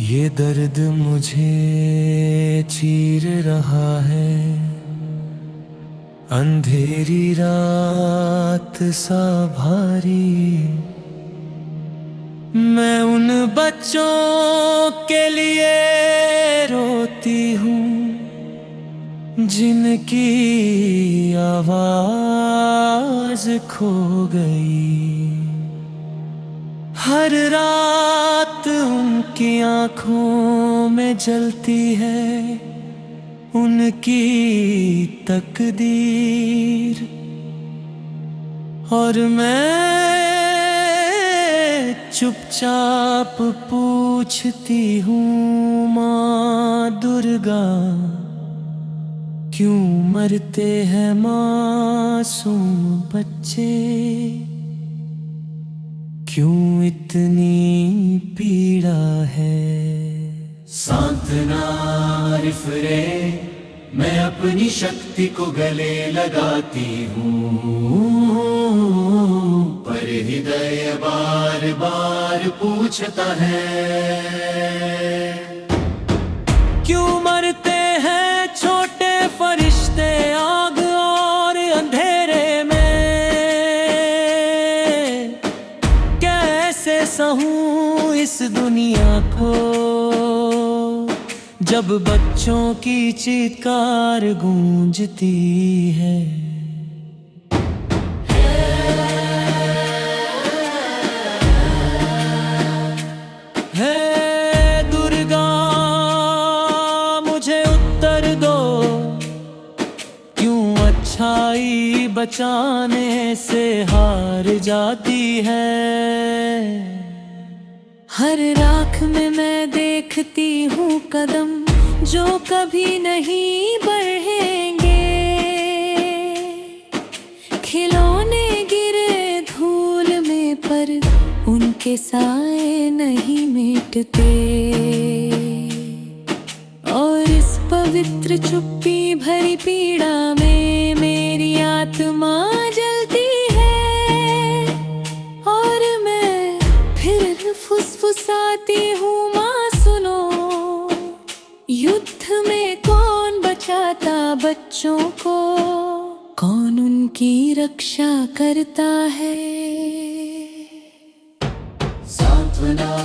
ये दर्द मुझे चीर रहा है। अंधेरी रात सा भारी। मैं उन बच्चों के लिए रोती हूँ, जिनकी आवाज़ खो गई। हर रात आँखों में जलती है उनकी तकदीर। और मैं चुपचाप पूछती हूँ, माँ दुर्गा, क्यों मरते हैं मासूम बच्चे? क्यों इतनी पीड़ा है सांतना रिफरे, मैं अपनी शक्ति को गले लगाती हूँ। पर हृदय बार बार पूछता है, क्यों मरते हैं छोटे फरिश्ते आग और अंधेरे में? कैसे सहूं इस दुनिया को? जब बच्चों की चित्कार गूंजती है। मुझे उत्तर दो। क्यों अच्छाई बचाने से हार जाती है? हर राख में मैं देखती हूँ कदम, जो कभी नहीं बढ़ेंगे। खिलौने गिरे धूल में पर, उनके साए नहीं मिटते। और इस पवित्र चुप्पी भरी पीड़ा में मेरी आत्मा जलती है। और मैं फिर फुसफुसाती हूँ युद्ध में कौन बचाता बच्चों को? कौन उनकी रक्षा करता है? सांत्वना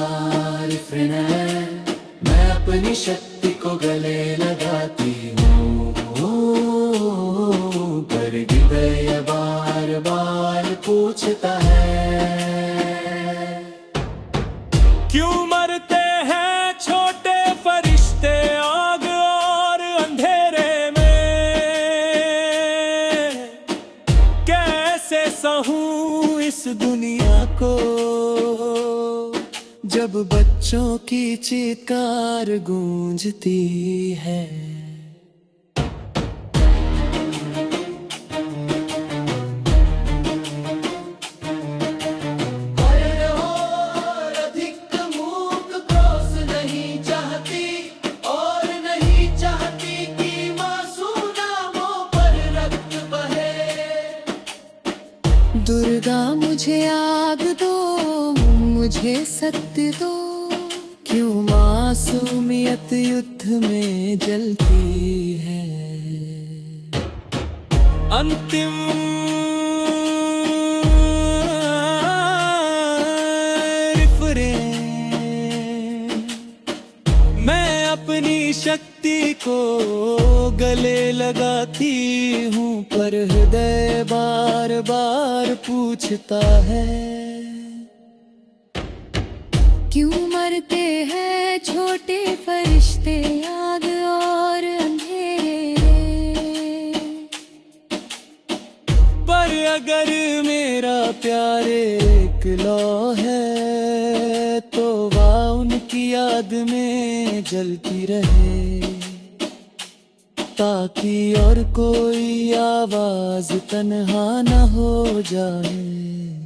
मैं अपनी शक्ति को गले इस दुनिया को जब बच्चों की चित्कार गूंजती है। दुर्गा मुझे आग दो मुझे सत्य दो। क्यों मासूमियत युद्ध में जलती है? अंतिम हृदय बार बार पूछता है। क्यों मरते हैं छोटे फरिश्ते आग और अंधेरे? पर अगर मेरा प्यार एक लौ है तो वाह उनकी याद में जलती रहे। ताकि और कोई आवाज़ तन्हा न हो जाए।